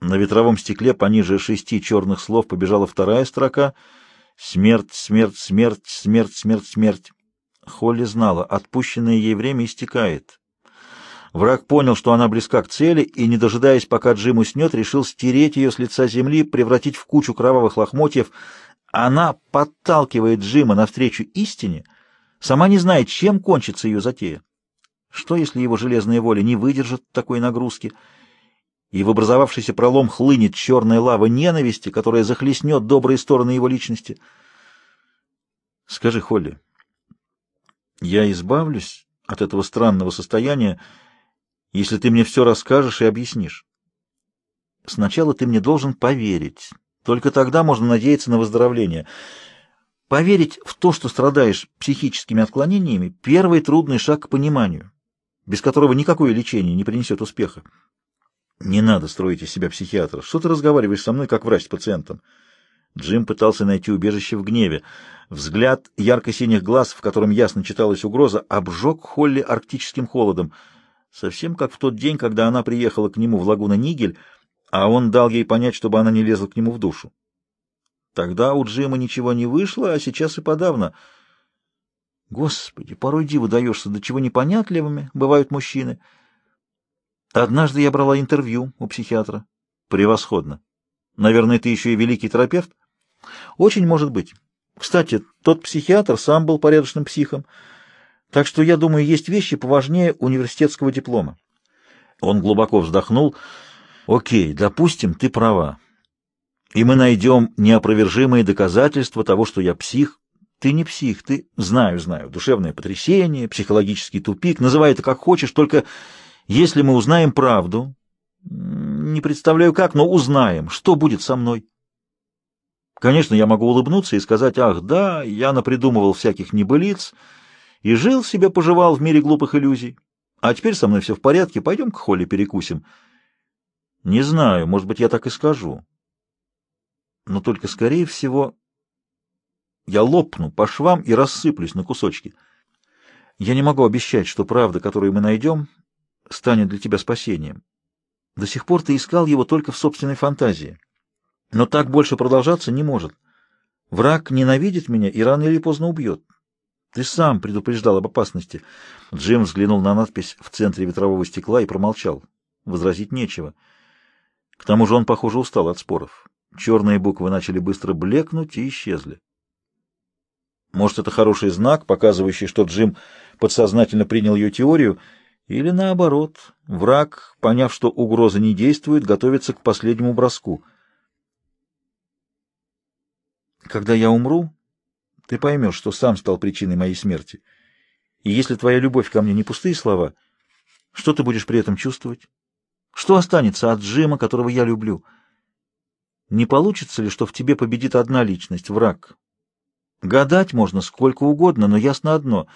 На ветровом стекле пониже шести черных слов побежала вторая строка «Смерть, смерть, смерть, смерть, смерть, смерть». Холли знала, отпущенное ей время истекает. Враг понял, что она близка к цели, и, не дожидаясь, пока Джим уснет, решил стереть ее с лица земли, превратить в кучу кровавых лохмотьев. Она подталкивает Джима навстречу истине, сама не знает, чем кончится ее затея. Что, если его железная воля не выдержит такой нагрузки, и в образовавшийся пролом хлынет черная лава ненависти, которая захлестнет добрые стороны его личности? Скажи, Холли, я избавлюсь от этого странного состояния, если ты мне все расскажешь и объяснишь. Сначала ты мне должен поверить. Только тогда можно надеяться на выздоровление. Поверить в то, что страдаешь психическими отклонениями, первый трудный шаг к пониманию, без которого никакое лечение не принесет успеха. Не надо строить из себя психиатра. Что ты разговариваешь со мной, как врач с пациентом? Джим пытался найти убежище в гневе. Взгляд ярко-синих глаз, в котором ясно читалась угроза, обжег Холли арктическим холодом. Совсем как в тот день, когда она приехала к нему в лагуна Нигель, а он дал ей понять, чтобы она не лезла к нему в душу. Тогда у Джима ничего не вышло, а сейчас и подавно. Господи, порой диву даешься, до чего непонятливыми бывают мужчины. Однажды я брала интервью у психиатра. Превосходно. Наверное, ты еще и великий терапевт? Очень может быть. Кстати, тот психиатр сам был порядочным психом. Так что, я думаю, есть вещи поважнее университетского диплома. Он глубоко вздохнул. Окей, допустим, ты права. И мы найдем неопровержимые доказательства того, что я псих. Ты не псих, ты... Знаю, знаю. Душевное потрясение, психологический тупик. Называй это как хочешь, только если мы узнаем правду... Не представляю как, но узнаем, что будет со мной. Конечно, я могу улыбнуться и сказать, ах, да, я напридумывал всяких небылиц и жил себе, поживал в мире глупых иллюзий. А теперь со мной все в порядке, пойдем к Холли перекусим. Не знаю, может быть, я так и скажу. Но только, скорее всего, я лопну по швам и рассыплюсь на кусочки. Я не могу обещать, что правда, которую мы найдем, станет для тебя спасением. До сих пор ты искал его только в собственной фантазии. Но так больше продолжаться не может. Враг ненавидит меня и рано или поздно убьет. Ты сам предупреждал об опасности. Джим взглянул на надпись в центре ветрового стекла и промолчал. Возразить нечего. К тому же он, похоже, устал от споров. Черные буквы начали быстро блекнуть и исчезли. Может, это хороший знак, показывающий, что Джим подсознательно принял ее теорию, или наоборот, враг, поняв, что угроза не действует, готовится к последнему броску — когда я умру, ты поймешь, что сам стал причиной моей смерти. И если твоя любовь ко мне не пустые слова, что ты будешь при этом чувствовать? Что останется от Джима, которого я люблю? Не получится ли, что в тебе победит одна личность, враг? Гадать можно сколько угодно, но ясно одно.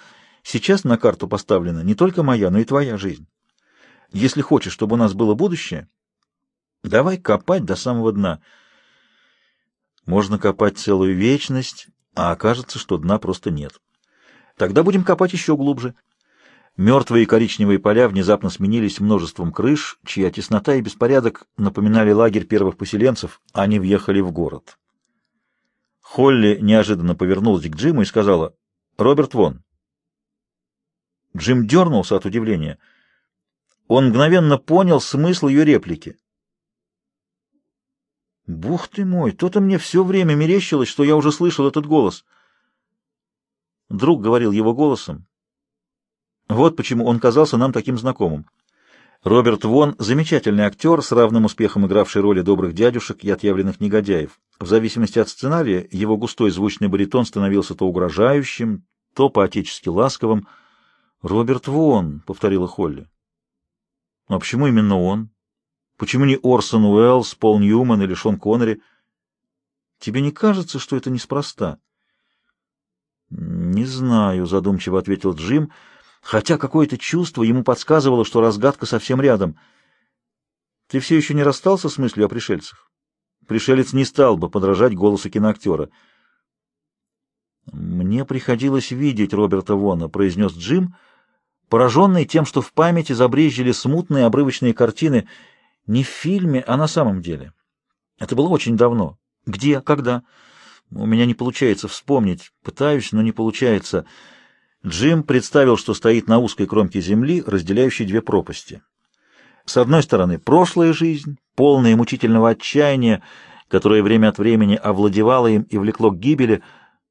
Сейчас на карту поставлена не только моя, но и твоя жизнь. Если хочешь, чтобы у нас было будущее, давай копать до самого дна — можно копать целую вечность, а окажется, что дна просто нет. Тогда будем копать еще глубже. Мертвые коричневые поля внезапно сменились множеством крыш, чья теснота и беспорядок напоминали лагерь первых поселенцев. Они въехали в город. Холли неожиданно повернулась к Джиму и сказала «Роберт Вон». Джим дернулся от удивления. Он мгновенно понял смысл ее реплики. Бух ты мой, то-то мне все время мерещилось, что я уже слышал этот голос. Друг говорил его голосом. Вот почему он казался нам таким знакомым. Роберт Вон — замечательный актер, с равным успехом игравший роли добрых дядюшек и отъявленных негодяев. В зависимости от сценария, его густой звучный баритон становился то угрожающим, то по-отечески ласковым. «Роберт Вон», — повторила Холли. «А почему именно он?» Почему не Орсон Уэллс, Пол Ньюман или Шон Коннери? Тебе не кажется, что это неспроста? Не знаю, задумчиво ответил Джим, хотя какое-то чувство ему подсказывало, что разгадка совсем рядом. Ты все еще не расстался с мыслью о пришельцах? Пришелец не стал бы подражать голосу киноактера. «Мне приходилось видеть Роберта Вона», — произнес Джим, пораженный тем, что в памяти забрезжили смутные обрывочные картины — Не в фильме, а на самом деле. Это было очень давно. Где? Когда? У меня не получается вспомнить. Пытаюсь, но не получается. Джим представил, что стоит на узкой кромке земли, разделяющей две пропасти. С одной стороны, прошлая жизнь, полная мучительного отчаяния, которое время от времени овладевало им и влекло к гибели,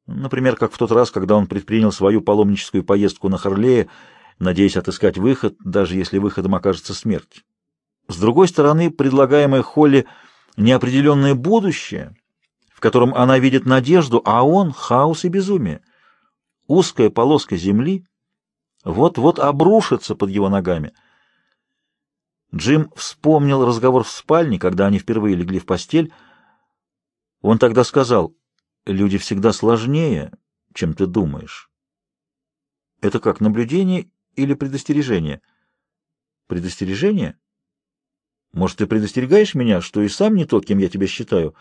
например, как в тот раз, когда он предпринял свою паломническую поездку на Харлее, надеясь отыскать выход, даже если выходом окажется смерть. С другой стороны, предлагаемое Холли неопределенное будущее, в котором она видит надежду, а он — хаос и безумие. Узкая полоска земли вот-вот обрушится под его ногами. Джим вспомнил разговор в спальне, когда они впервые легли в постель. Он тогда сказал, «Люди всегда сложнее, чем ты думаешь». Это как, наблюдение или предостережение? Предостережение? Может, ты предостерегаешь меня, что и сам не тот, кем я тебя считаю?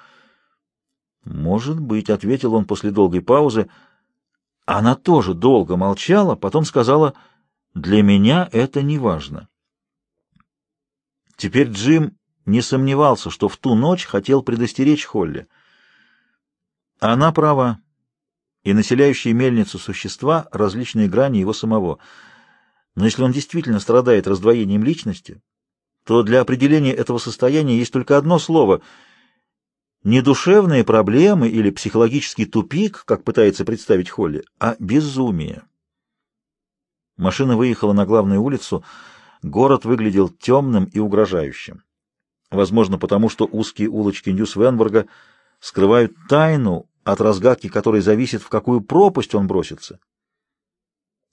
Может быть, — ответил он после долгой паузы. Она тоже долго молчала, потом сказала, для меня это не важно. Теперь Джим не сомневался, что в ту ночь хотел предостеречь Холли. Она права, и населяющие мельницу существа — различные грани его самого. Но если он действительно страдает раздвоением личности, то для определения этого состояния есть только одно слово — не душевные проблемы или психологический тупик, как пытается представить Холли, а безумие. Машина выехала на главную улицу, город выглядел темным и угрожающим. Возможно, потому что узкие улочки Ньюс-Венбурга скрывают тайну, от разгадки которой зависит, в какую пропасть он бросится.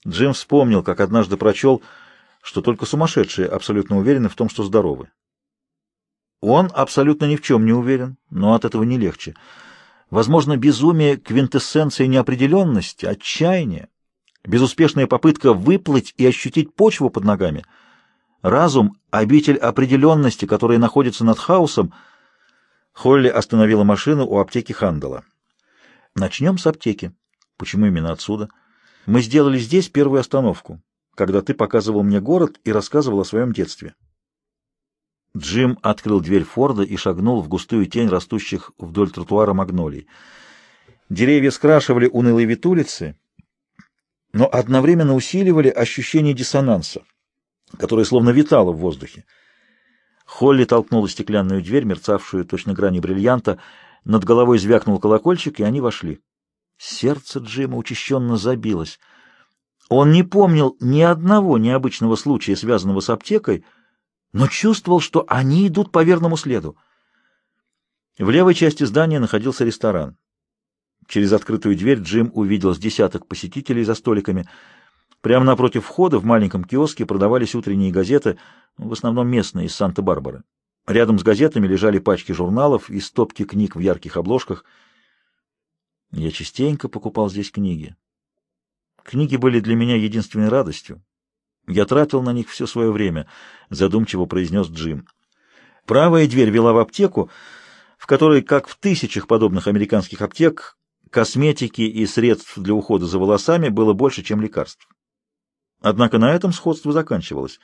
Джим вспомнил, как однажды прочел — что только сумасшедшие абсолютно уверены в том, что здоровы. Он абсолютно ни в чем не уверен, но от этого не легче. Возможно, безумие — квинтэссенция неопределенности, отчаяния, безуспешная попытка выплыть и ощутить почву под ногами. Разум — обитель определенности, которая находится над хаосом. Холли остановила машину у аптеки Хандала. «Начнем с аптеки. Почему именно отсюда? Мы сделали здесь первую остановку когда ты показывал мне город и рассказывал о своем детстве. Джим открыл дверь Форда и шагнул в густую тень растущих вдоль тротуара магнолий. Деревья скрашивали унылый вид улицы, но одновременно усиливали ощущение диссонанса, которое словно витало в воздухе. Холли толкнула стеклянную дверь, мерцавшую точно грани бриллианта, над головой звякнул колокольчик, и они вошли. Сердце Джима учащенно забилось — он не помнил ни одного необычного случая, связанного с аптекой, но чувствовал, что они идут по верному следу. В левой части здания находился ресторан. Через открытую дверь Джим увидел с десяток посетителей за столиками. Прямо напротив входа в маленьком киоске продавались утренние газеты, в основном местные, из Санта-Барбары. Рядом с газетами лежали пачки журналов и стопки книг в ярких обложках. Я частенько покупал здесь книги. Книги были для меня единственной радостью. Я тратил на них все свое время, — задумчиво произнес Джим. Правая дверь вела в аптеку, в которой, как в тысячах подобных американских аптек, косметики и средств для ухода за волосами было больше, чем лекарств. Однако на этом сходство заканчивалось.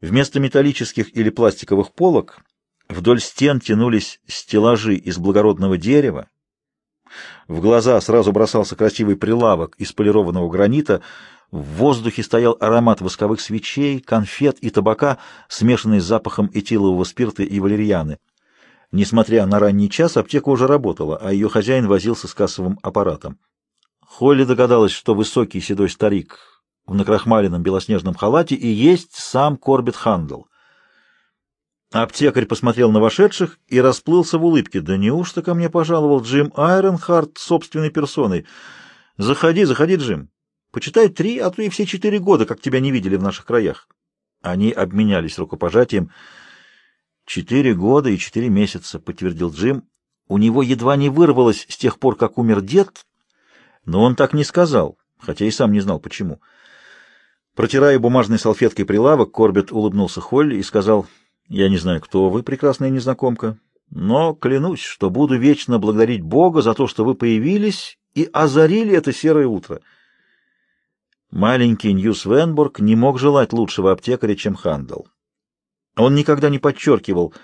Вместо металлических или пластиковых полок вдоль стен тянулись стеллажи из благородного дерева, в глаза сразу бросался красивый прилавок из полированного гранита, в воздухе стоял аромат восковых свечей, конфет и табака, смешанный с запахом этилового спирта и валерьяны. Несмотря на ранний час, аптека уже работала, а ее хозяин возился с кассовым аппаратом. Холли догадалась, что высокий седой старик в накрахмаленном белоснежном халате и есть сам Корбет Хандл. Аптекарь посмотрел на вошедших и расплылся в улыбке. «Да неужто ко мне пожаловал Джим Айронхарт собственной персоной? Заходи, заходи, Джим. Почитай три, а то и все четыре года, как тебя не видели в наших краях». Они обменялись рукопожатием. «Четыре года и четыре месяца», — подтвердил Джим. У него едва не вырвалось с тех пор, как умер дед, но он так не сказал, хотя и сам не знал, почему. Протирая бумажной салфеткой прилавок, Корбет улыбнулся Холли и сказал... Я не знаю, кто вы, прекрасная незнакомка, но клянусь, что буду вечно благодарить Бога за то, что вы появились и озарили это серое утро. Маленький Ньюс Венбург не мог желать лучшего аптекаря, чем Хандл. Он никогда не подчеркивал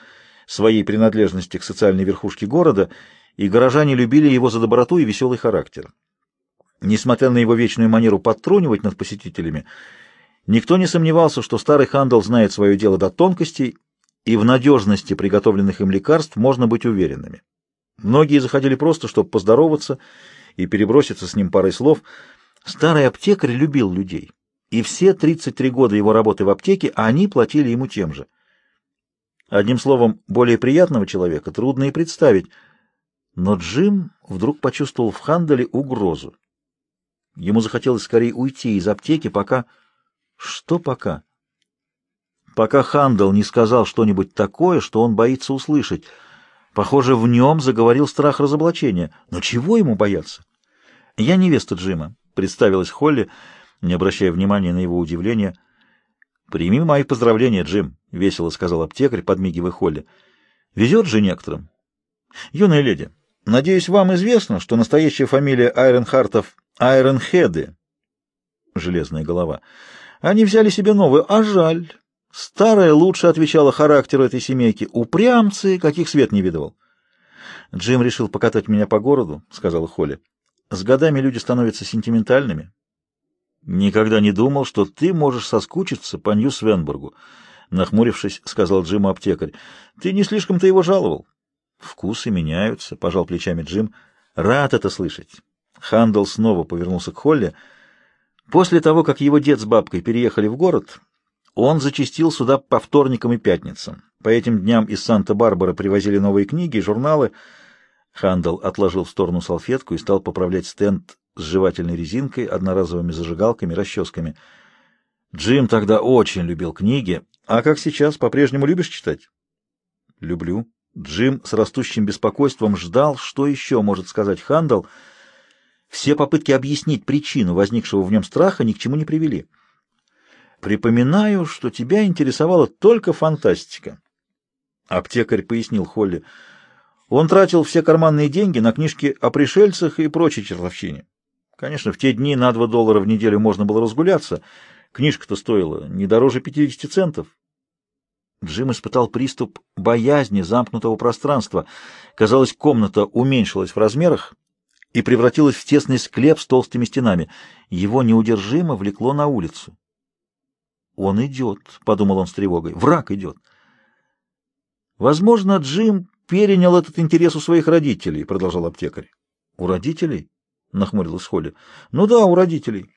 своей принадлежности к социальной верхушке города, и горожане любили его за доброту и веселый характер. Несмотря на его вечную манеру подтрунивать над посетителями, никто не сомневался, что старый Хандл знает свое дело до тонкостей, и в надежности приготовленных им лекарств можно быть уверенными. Многие заходили просто, чтобы поздороваться и переброситься с ним парой слов. Старый аптекарь любил людей, и все 33 года его работы в аптеке они платили ему тем же. Одним словом, более приятного человека трудно и представить, но Джим вдруг почувствовал в Ханделе угрозу. Ему захотелось скорее уйти из аптеки, пока... Что пока? Пока Хандел не сказал что-нибудь такое, что он боится услышать. Похоже, в нем заговорил страх разоблачения. Но чего ему бояться? «Я невеста Джима», — представилась Холли, не обращая внимания на его удивление. «Прими мои поздравления, Джим», — весело сказал аптекарь, подмигивая Холли. «Везет же некоторым». «Юная леди, надеюсь, вам известно, что настоящая фамилия Айронхартов Айронхеды, железная голова. Они взяли себе новую, а жаль. Старая лучше отвечала характеру этой семейки. Упрямцы, каких свет не видывал. Джим решил покатать меня по городу, — сказала Холли. С годами люди становятся сентиментальными. Никогда не думал, что ты можешь соскучиться по Нью-Свенбургу, — нахмурившись, сказал Джиму аптекарь. Ты не слишком-то его жаловал. Вкусы меняются, — пожал плечами Джим. Рад это слышать. Хандл снова повернулся к Холли. После того, как его дед с бабкой переехали в город, он зачастил сюда по вторникам и пятницам. По этим дням из Санта-Барбары привозили новые книги и журналы. Хандл отложил в сторону салфетку и стал поправлять стенд с жевательной резинкой, одноразовыми зажигалками, расческами. Джим тогда очень любил книги. А как сейчас, по-прежнему любишь читать? Люблю. Джим с растущим беспокойством ждал, что еще может сказать Хандл, — все попытки объяснить причину возникшего в нем страха ни к чему не привели. «Припоминаю, что тебя интересовала только фантастика». Аптекарь пояснил Холли. Он тратил все карманные деньги на книжки о пришельцах и прочей чертовщине. Конечно, в те дни на 2 доллара в неделю можно было разгуляться. Книжка-то стоила не дороже 50 центов. Джим испытал приступ боязни замкнутого пространства. Казалось, комната уменьшилась в размерах, и превратилась в тесный склеп с толстыми стенами. Его неудержимо влекло на улицу. «Он идет», — подумал он с тревогой. «Враг идет». «Возможно, Джим перенял этот интерес у своих родителей», — продолжал аптекарь. «У родителей?» — нахмурилась Холли. «Ну да, у родителей.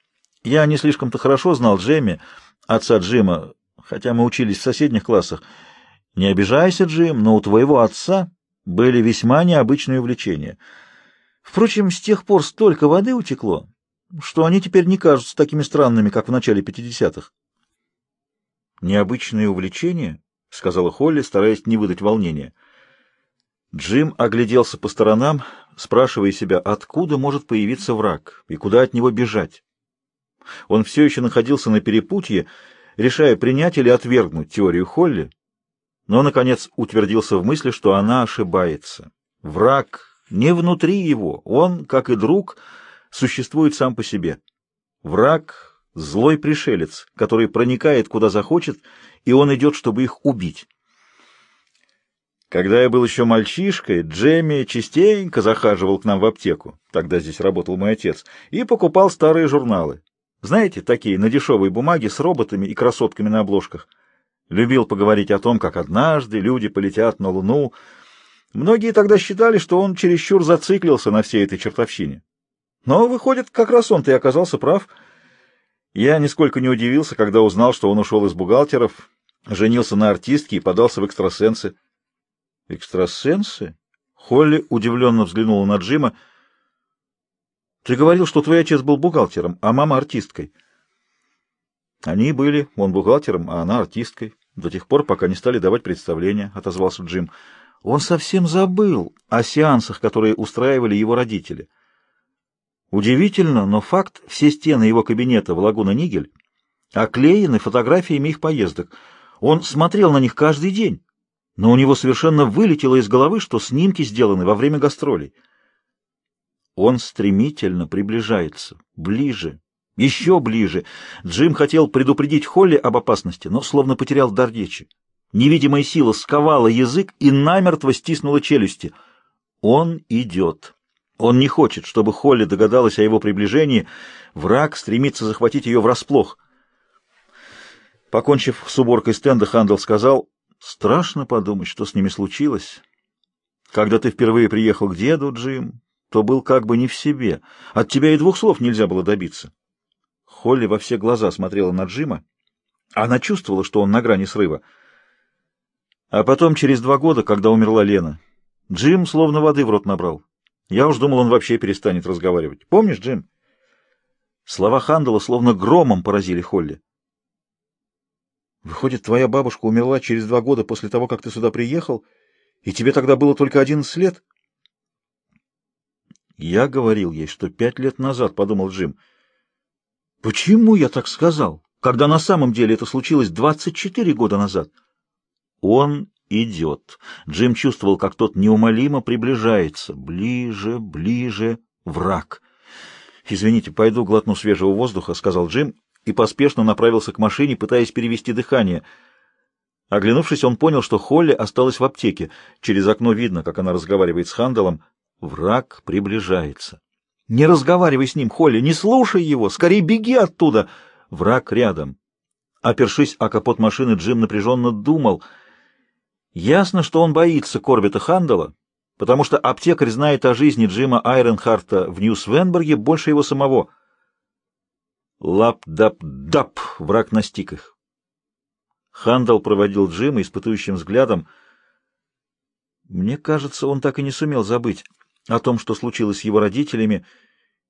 Я не слишком-то хорошо знал Джемми, отца Джима, хотя мы учились в соседних классах. Не обижайся, Джим, но у твоего отца были весьма необычные увлечения». Впрочем, с тех пор столько воды утекло, что они теперь не кажутся такими странными, как в начале пятидесятых. «Необычное увлечение?» — сказала Холли, стараясь не выдать волнения. Джим огляделся по сторонам, спрашивая себя, откуда может появиться враг и куда от него бежать. Он все еще находился на перепутье, решая, принять или отвергнуть теорию Холли, но, наконец, утвердился в мысли, что она ошибается. Враг не внутри его, он, как и друг, существует сам по себе. Враг — злой пришелец, который проникает куда захочет, и он идет, чтобы их убить. Когда я был еще мальчишкой, Джемми частенько захаживал к нам в аптеку, тогда здесь работал мой отец, и покупал старые журналы. Знаете, такие, на дешевой бумаге с роботами и красотками на обложках. Любил поговорить о том, как однажды люди полетят на Луну, Многие тогда считали, что он чересчур зациклился на всей этой чертовщине. Но, выходит, как раз он-то и оказался прав. Я нисколько не удивился, когда узнал, что он ушел из бухгалтеров, женился на артистке и подался в экстрасенсы. «Экстрасенсы?» Холли удивленно взглянула на Джима. «Ты говорил, что твой отец был бухгалтером, а мама артисткой». «Они были, он бухгалтером, а она артисткой, до тех пор, пока не стали давать представления», — отозвался Джим. Он совсем забыл о сеансах, которые устраивали его родители. Удивительно, но факт, все стены его кабинета в Лагуна-Нигель оклеены фотографиями их поездок. Он смотрел на них каждый день, но у него совершенно вылетело из головы, что снимки сделаны во время гастролей. Он стремительно приближается, ближе, еще ближе. Джим хотел предупредить Холли об опасности, но словно потерял дар речи. Невидимая сила сковала язык и намертво стиснула челюсти. Он идет. Он не хочет, чтобы Холли догадалась о его приближении. Враг стремится захватить ее врасплох. Покончив с уборкой стенда, Хандл сказал, «Страшно подумать, что с ними случилось. Когда ты впервые приехал к деду, Джим, то был как бы не в себе. От тебя и двух слов нельзя было добиться». Холли во все глаза смотрела на Джима. Она чувствовала, что он на грани срыва. А потом, через два года, когда умерла Лена, Джим словно воды в рот набрал. Я уж думал, он вообще перестанет разговаривать. Помнишь, Джим? Слова Хандала словно громом поразили Холли. Выходит, твоя бабушка умерла через два года после того, как ты сюда приехал, и тебе тогда было только одиннадцать лет? Я говорил ей, что пять лет назад, — подумал Джим. Почему я так сказал, когда на самом деле это случилось двадцать четыре года назад? Он идет. Джим чувствовал, как тот неумолимо приближается. Ближе, ближе, враг. «Извините, пойду глотну свежего воздуха», — сказал Джим и поспешно направился к машине, пытаясь перевести дыхание. Оглянувшись, он понял, что Холли осталась в аптеке. Через окно видно, как она разговаривает с Хандалом. Враг приближается. «Не разговаривай с ним, Холли, не слушай его! Скорее беги оттуда!» Враг рядом. Опершись о капот машины, Джим напряженно думал — Ясно, что он боится Корбета Хандала, потому что аптекарь знает о жизни Джима Айренхарта в Нью-Свенберге больше его самого. Лап-дап-дап, враг настиг их. Хандал проводил Джима испытующим взглядом. Мне кажется, он так и не сумел забыть о том, что случилось с его родителями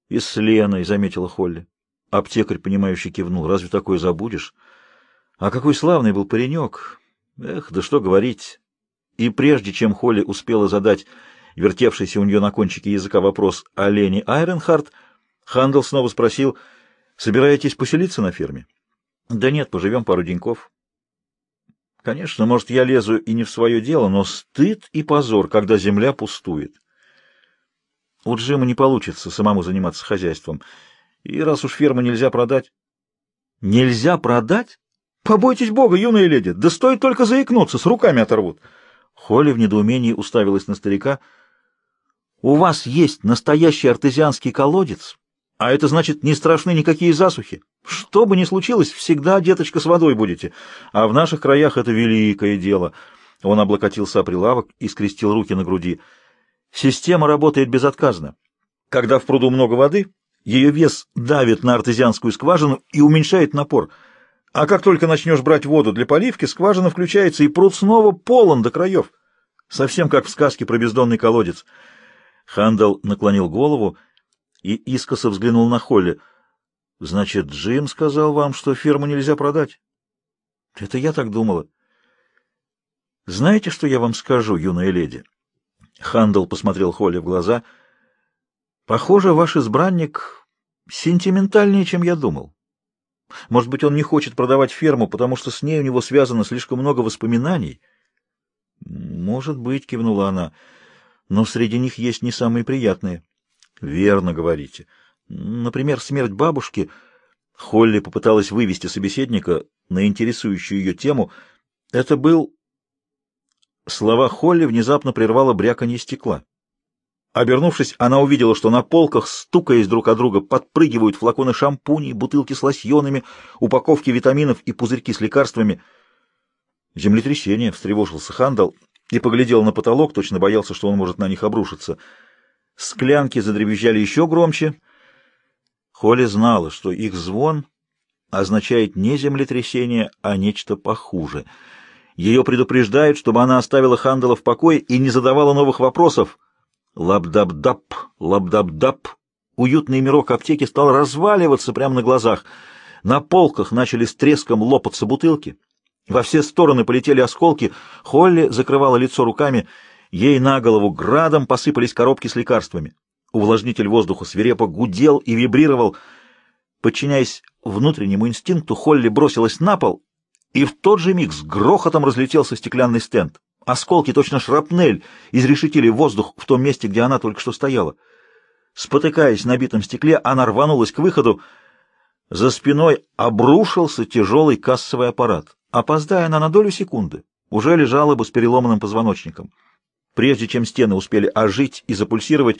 и с Леной, — заметила Холли. Аптекарь понимающе кивнул. Разве такое забудешь? А какой славный был паренек! Эх, да что говорить. И прежде чем Холли успела задать вертевшийся у нее на кончике языка вопрос о Лене Айренхарт, Хандл снова спросил, «Собираетесь поселиться на ферме?» «Да нет, поживем пару деньков». Конечно, может, я лезу и не в свое дело, но стыд и позор, когда земля пустует. У Джима не получится самому заниматься хозяйством. И раз уж ферму нельзя продать... Нельзя продать? Побойтесь Бога, юная леди, да стоит только заикнуться, с руками оторвут. Холли в недоумении уставилась на старика. У вас есть настоящий артезианский колодец, а это значит, не страшны никакие засухи. Что бы ни случилось, всегда, деточка, с водой будете. А в наших краях это великое дело. Он облокотился о прилавок и скрестил руки на груди. Система работает безотказно. Когда в пруду много воды, ее вес давит на артезианскую скважину и уменьшает напор — а как только начнешь брать воду для поливки, скважина включается, и пруд снова полон до краев. Совсем как в сказке про бездонный колодец. Хандал наклонил голову и искоса взглянул на Холли. — Значит, Джим сказал вам, что ферму нельзя продать? — Это я так думала. — Знаете, что я вам скажу, юная леди? Хандал посмотрел Холли в глаза. — Похоже, ваш избранник сентиментальнее, чем я думал. Может быть, он не хочет продавать ферму, потому что с ней у него связано слишком много воспоминаний? Может быть, кивнула она, но среди них есть не самые приятные. Верно говорите. Например, смерть бабушки. Холли попыталась вывести собеседника на интересующую ее тему. Это был... Слова Холли внезапно прервало бряканье стекла. Обернувшись, она увидела, что на полках, стукаясь друг о друга, подпрыгивают флаконы шампуней, бутылки с лосьонами, упаковки витаминов и пузырьки с лекарствами. Землетрясение, встревожился Хандал и поглядел на потолок, точно боялся, что он может на них обрушиться. Склянки задребезжали еще громче. Холли знала, что их звон означает не землетрясение, а нечто похуже. Ее предупреждают, чтобы она оставила Хандала в покое и не задавала новых вопросов — Лабдабдап, лабдабдап. Уютный мирок аптеки стал разваливаться прямо на глазах. На полках начали с треском лопаться бутылки. Во все стороны полетели осколки. Холли закрывала лицо руками. Ей на голову градом посыпались коробки с лекарствами. Увлажнитель воздуха свирепо гудел и вибрировал. Подчиняясь внутреннему инстинкту, Холли бросилась на пол, и в тот же миг с грохотом разлетелся стеклянный стенд. Осколки, точно шрапнель, изрешетили воздух в том месте, где она только что стояла. Спотыкаясь на битом стекле, она рванулась к выходу. За спиной обрушился тяжелый кассовый аппарат. Опоздая она на долю секунды, уже лежала бы с переломанным позвоночником. Прежде чем стены успели ожить и запульсировать,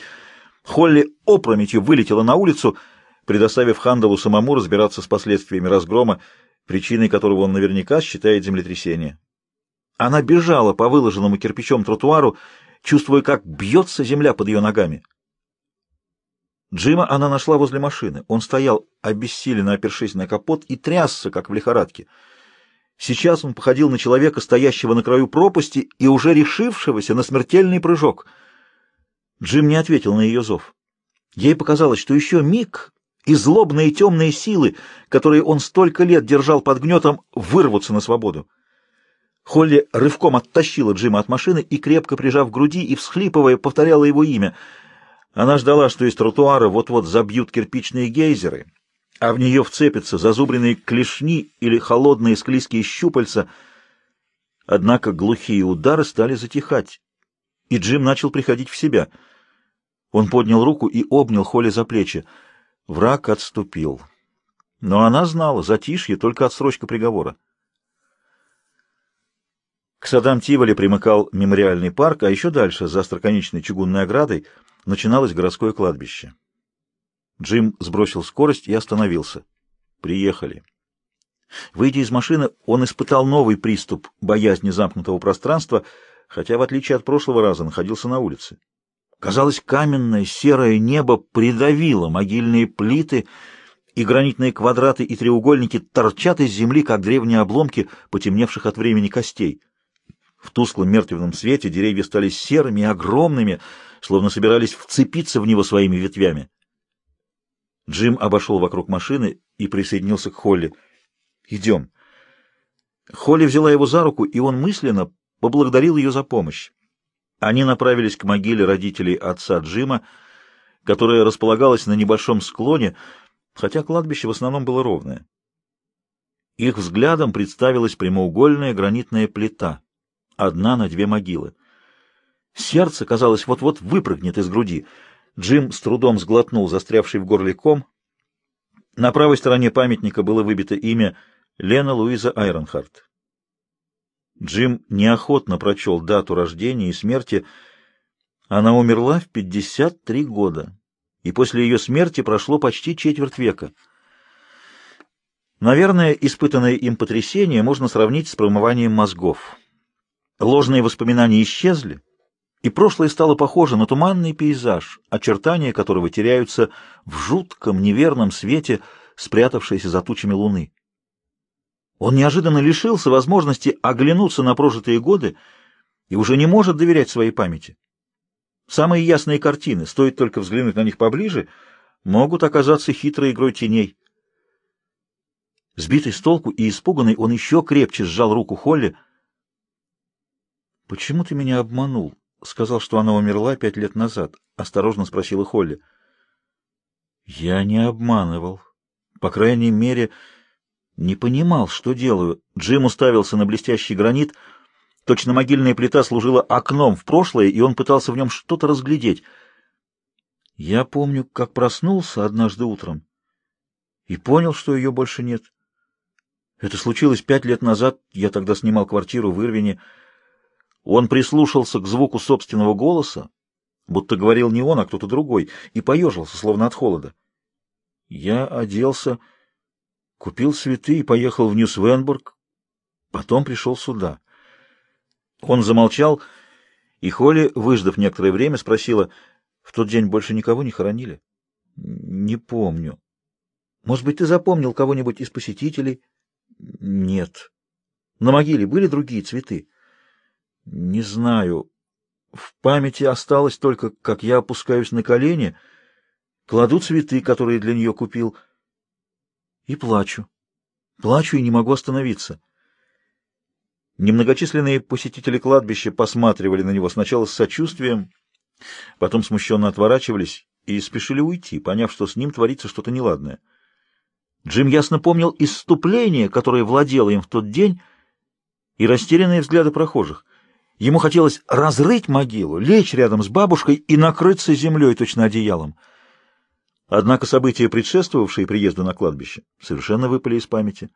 Холли опрометью вылетела на улицу, предоставив Хандалу самому разбираться с последствиями разгрома, причиной которого он наверняка считает землетрясение. Она бежала по выложенному кирпичом тротуару, чувствуя, как бьется земля под ее ногами. Джима она нашла возле машины. Он стоял, обессиленно опершись на капот, и трясся, как в лихорадке. Сейчас он походил на человека, стоящего на краю пропасти и уже решившегося на смертельный прыжок. Джим не ответил на ее зов. Ей показалось, что еще миг, и злобные темные силы, которые он столько лет держал под гнетом, вырвутся на свободу. Холли рывком оттащила Джима от машины и, крепко прижав к груди и всхлипывая, повторяла его имя — она ждала, что из тротуара вот-вот забьют кирпичные гейзеры, а в нее вцепятся зазубренные клешни или холодные склизкие щупальца. Однако глухие удары стали затихать, и Джим начал приходить в себя. Он поднял руку и обнял Холли за плечи. Враг отступил. Но она знала, затишье — только отсрочка приговора. К садам Тиволи примыкал мемориальный парк, а еще дальше, за остроконечной чугунной оградой — начиналось городское кладбище. Джим сбросил скорость и остановился. Приехали. Выйдя из машины, он испытал новый приступ боязни замкнутого пространства, хотя, в отличие от прошлого раза, находился на улице. Казалось, каменное серое небо придавило могильные плиты, и гранитные квадраты и треугольники торчат из земли, как древние обломки потемневших от времени костей. В тусклом мертвенном свете деревья стали серыми и огромными, словно собирались вцепиться в него своими ветвями. Джим обошел вокруг машины и присоединился к Холли. «Идем». Холли взяла его за руку, и он мысленно поблагодарил ее за помощь. Они направились к могиле родителей отца Джима, которая располагалась на небольшом склоне, хотя кладбище в основном было ровное. Их взглядом представилась прямоугольная гранитная плита, одна на две могилы. Сердце, казалось, вот-вот выпрыгнет из груди. Джим с трудом сглотнул застрявший в горле ком. На правой стороне памятника было выбито имя Лена Луиза Айронхарт. Джим неохотно прочел дату рождения и смерти. Она умерла в 53 года, и после ее смерти прошло почти четверть века. Наверное, испытанное им потрясение можно сравнить с промыванием мозгов. Ложные воспоминания исчезли, и прошлое стало похоже на туманный пейзаж, очертания которого теряются в жутком неверном свете, спрятавшейся за тучами луны. Он неожиданно лишился возможности оглянуться на прожитые годы и уже не может доверять своей памяти. Самые ясные картины, стоит только взглянуть на них поближе, могут оказаться хитрой игрой теней. Сбитый с толку и испуганный, он еще крепче сжал руку Холли. «Почему ты меня обманул?» сказал, что она умерла пять лет назад? — осторожно спросила Холли. — Я не обманывал. По крайней мере, не понимал, что делаю. Джим уставился на блестящий гранит. Точно могильная плита служила окном в прошлое, и он пытался в нем что-то разглядеть. Я помню, как проснулся однажды утром и понял, что ее больше нет. Это случилось пять лет назад, я тогда снимал квартиру в Ирвине, — он прислушался к звуку собственного голоса, будто говорил не он, а кто-то другой, и поежился, словно от холода. Я оделся, купил цветы и поехал в Ньюсвенбург, потом пришел сюда. Он замолчал, и Холли, выждав некоторое время, спросила, в тот день больше никого не хоронили? — Не помню. — Может быть, ты запомнил кого-нибудь из посетителей? — Нет. — На могиле были другие цветы? — не знаю. В памяти осталось только, как я опускаюсь на колени, кладу цветы, которые для нее купил, и плачу. Плачу и не могу остановиться. Немногочисленные посетители кладбища посматривали на него сначала с сочувствием, потом смущенно отворачивались и спешили уйти, поняв, что с ним творится что-то неладное. Джим ясно помнил исступление, которое владело им в тот день, и растерянные взгляды прохожих. Ему хотелось разрыть могилу, лечь рядом с бабушкой и накрыться землей точно одеялом. Однако события, предшествовавшие приезду на кладбище, совершенно выпали из памяти.